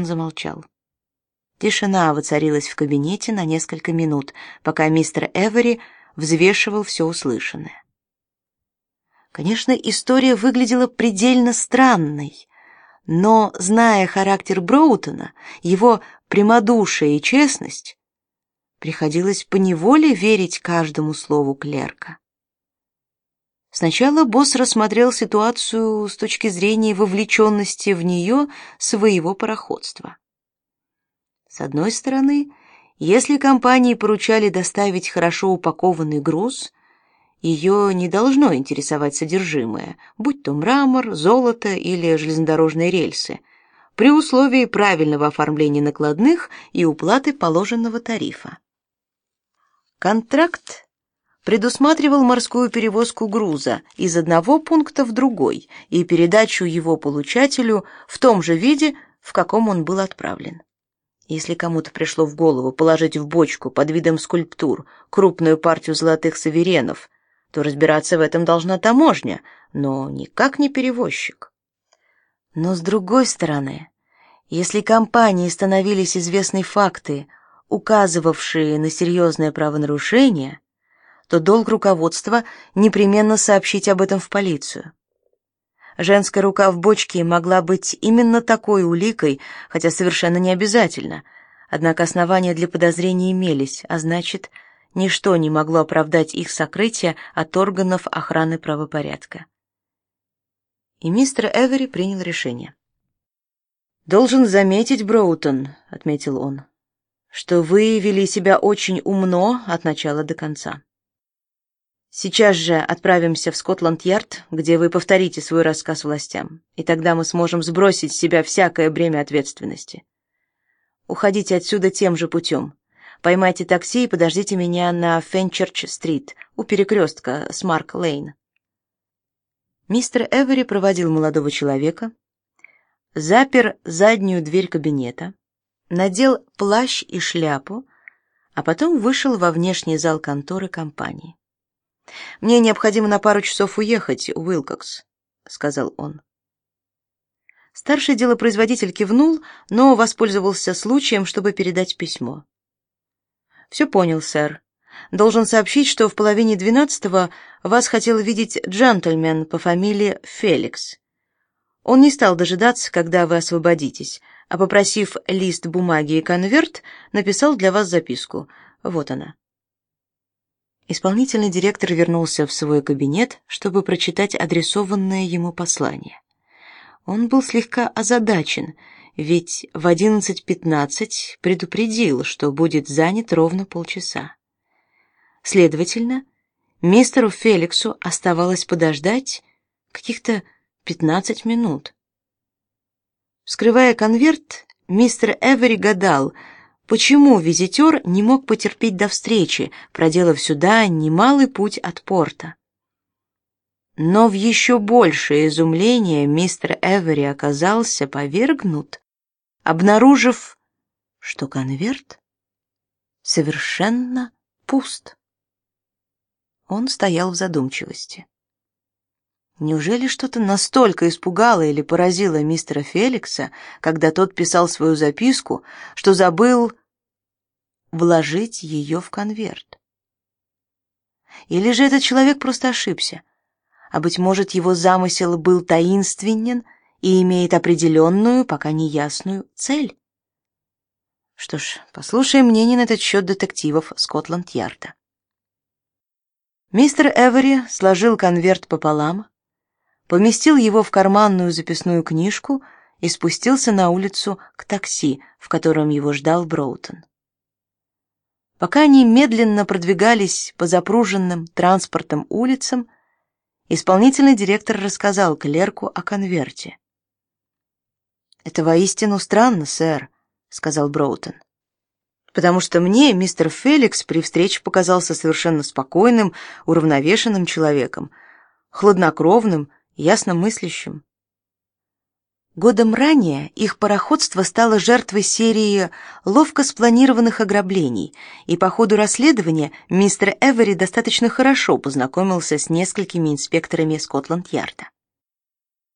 он замолчал. Тишина воцарилась в кабинете на несколько минут, пока мистер Эвери взвешивал все услышанное. Конечно, история выглядела предельно странной, но, зная характер Броутона, его прямодушие и честность, приходилось поневоле верить каждому слову клерка. Сначала босс рассмотрел ситуацию с точки зрения вовлеченности в нее своего пароходства. С одной стороны, если компании поручали доставить хорошо упакованный груз, ее не должно интересовать содержимое, будь то мрамор, золото или железнодорожные рельсы, при условии правильного оформления накладных и уплаты положенного тарифа. Контракт предусматривал морскую перевозку груза из одного пункта в другой и передачу его получателю в том же виде, в каком он был отправлен. Если кому-то пришло в голову положить в бочку под видом скульптур крупную партию золотых саверенов, то разбираться в этом должна таможня, но никак не перевозчик. Но с другой стороны, если компании становились известны факты, указывавшие на серьезное правонарушение, то долг руководства непременно сообщить об этом в полицию. Женская рука в бочке могла быть именно такой уликой, хотя совершенно не обязательно. Однако основания для подозрений имелись, а значит, ничто не могло оправдать их сокрытие от органов охраны правопорядка. И мистер Эвери принял решение. «Должен заметить, Броутон», — отметил он, — «что вы вели себя очень умно от начала до конца. Сейчас же отправимся в Скотланд-Ярд, где вы повторите свой рассказ властям, и тогда мы сможем сбросить с себя всякое бремя ответственности. Уходите отсюда тем же путем. Поймайте такси и подождите меня на Фенчерч-стрит, у перекрестка с Марк-Лейн. Мистер Эвери проводил молодого человека, запер заднюю дверь кабинета, надел плащ и шляпу, а потом вышел во внешний зал конторы компании. Мне необходимо на пару часов уехать, Уилкокс, сказал он. Старший делопроизводитель кивнул, но воспользовался случаем, чтобы передать письмо. «Все понял, сэр. Должен сообщить, что в половине двенадцатого вас хотел видеть джентльмен по фамилии Феликс. Он не стал дожидаться, когда вы освободитесь, а попросив лист бумаги и конверт, написал для вас записку. Вот она. Исполнительный директор вернулся в свой кабинет, чтобы прочитать адресованное ему послание. Он был слегка озадачен, ведь в 11:15 предупредил, что будет занят ровно полчаса. Следовательно, мистеру Феликсу оставалось подождать каких-то 15 минут. Вскрывая конверт, мистер Эвери гадал, Почему визитер не мог потерпеть до встречи, проделав сюда немалый путь от порта? Но в еще большее изумление мистер Эвери оказался повергнут, обнаружив, что конверт совершенно пуст. Он стоял в задумчивости. Неужели что-то настолько испугало или поразило мистера Феликса, когда тот писал свою записку, что забыл вложить ее в конверт. Или же этот человек просто ошибся, а быть может, его замысел был таинственен и имеет определенную, пока не ясную цель. Что ж, послушаем мнение на этот счет детективов Скотланд-Ярда. Мистер Эвери сложил конверт пополам, поместил его в карманную записную книжку и спустился на улицу к такси, в котором его ждал Броутон. Пока они медленно продвигались по запруженным транспортом улицам, исполнительный директор рассказал клерку о конверте. «Это воистину странно, сэр», — сказал Броутон. «Потому что мне мистер Феликс при встрече показался совершенно спокойным, уравновешенным человеком, хладнокровным, ясномыслящим. Годом ранее их пароходство стало жертвой серии ловко спланированных ограблений, и по ходу расследования мистер Эвери достаточно хорошо познакомился с несколькими инспекторами Скотланд-Ярда.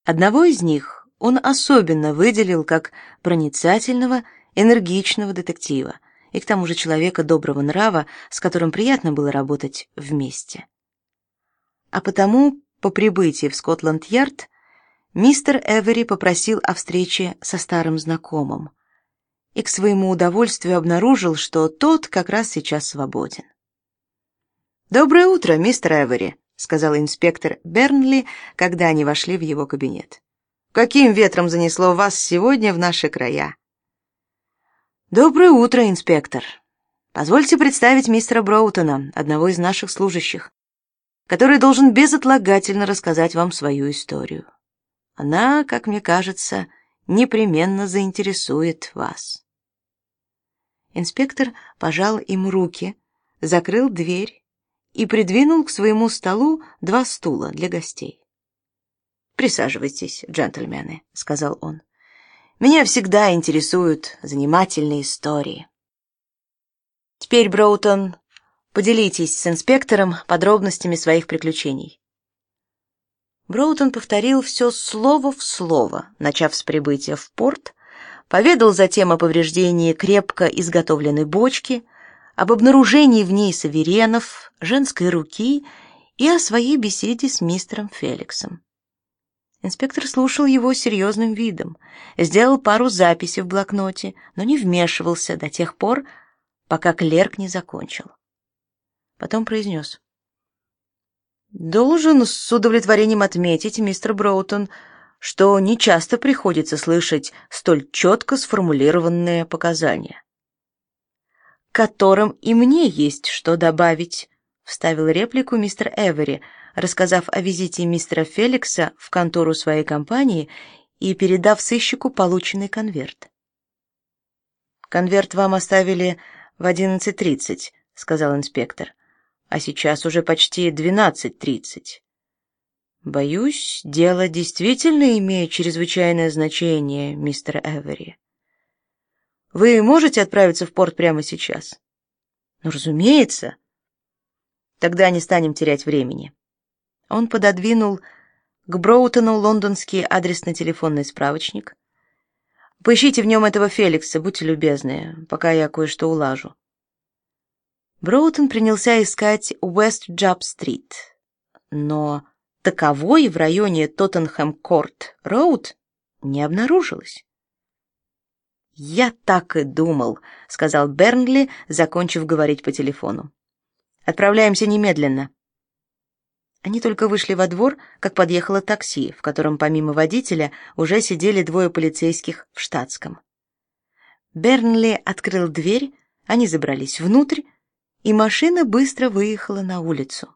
Одного из них, он особенно выделил как проницательного, энергичного детектива и к тому же человека доброго нрава, с которым приятно было работать вместе. А потому, по прибытии в Скотланд-Ярд, мистер Эвери попросил о встрече со старым знакомым и к своему удовольствию обнаружил, что тот как раз сейчас свободен. «Доброе утро, мистер Эвери», — сказал инспектор Бернли, когда они вошли в его кабинет. «Каким ветром занесло вас сегодня в наши края?» «Доброе утро, инспектор. Позвольте представить мистера Броутона, одного из наших служащих, который должен безотлагательно рассказать вам свою историю. Она, как мне кажется, непременно заинтересует вас». Инспектор пожал им руки, закрыл дверь и придвинул к своему столу два стула для гостей. «Присаживайтесь, джентльмены», — сказал он. Меня всегда интересуют занимательные истории. Теперь, Броутон, поделитесь с инспектором подробностями своих приключений. Броутон повторил все слово в слово, начав с прибытия в порт, поведал затем о повреждении крепко изготовленной бочки, об обнаружении в ней саверенов, женской руки и о своей беседе с мистером Феликсом. Инспектор слушал его серьезным видом, сделал пару записей в блокноте, но не вмешивался до тех пор, пока клерк не закончил. Потом произнес. «Должен с удовлетворением отметить, мистер Броутон, что нечасто приходится слышать столь четко сформулированные показания, которым и мне есть что добавить», — вставил реплику мистер Эвери, — рассказав о визите мистера Феликса в контору своей компании и передав сыщику полученный конверт. «Конверт вам оставили в 11.30», — сказал инспектор, «а сейчас уже почти 12.30». «Боюсь, дело действительно имеет чрезвычайное значение, мистер Эвери. Вы можете отправиться в порт прямо сейчас?» «Ну, разумеется». «Тогда не станем терять времени». Он пододвинул к Броутону лондонский адресно-телефонный справочник. Поищите в нем этого Феликса, будьте любезны, пока я кое-что улажу. Броутон принялся искать Уэст Джаб-стрит, но таковой в районе Тоттенхэм-Корт-Роуд не обнаружилось. «Я так и думал», — сказал Бернли, закончив говорить по телефону. «Отправляемся немедленно». Они только вышли во двор, как подъехало такси, в котором помимо водителя уже сидели двое полицейских в штатском. Бернли открыл дверь, они забрались внутрь, и машина быстро выехала на улицу.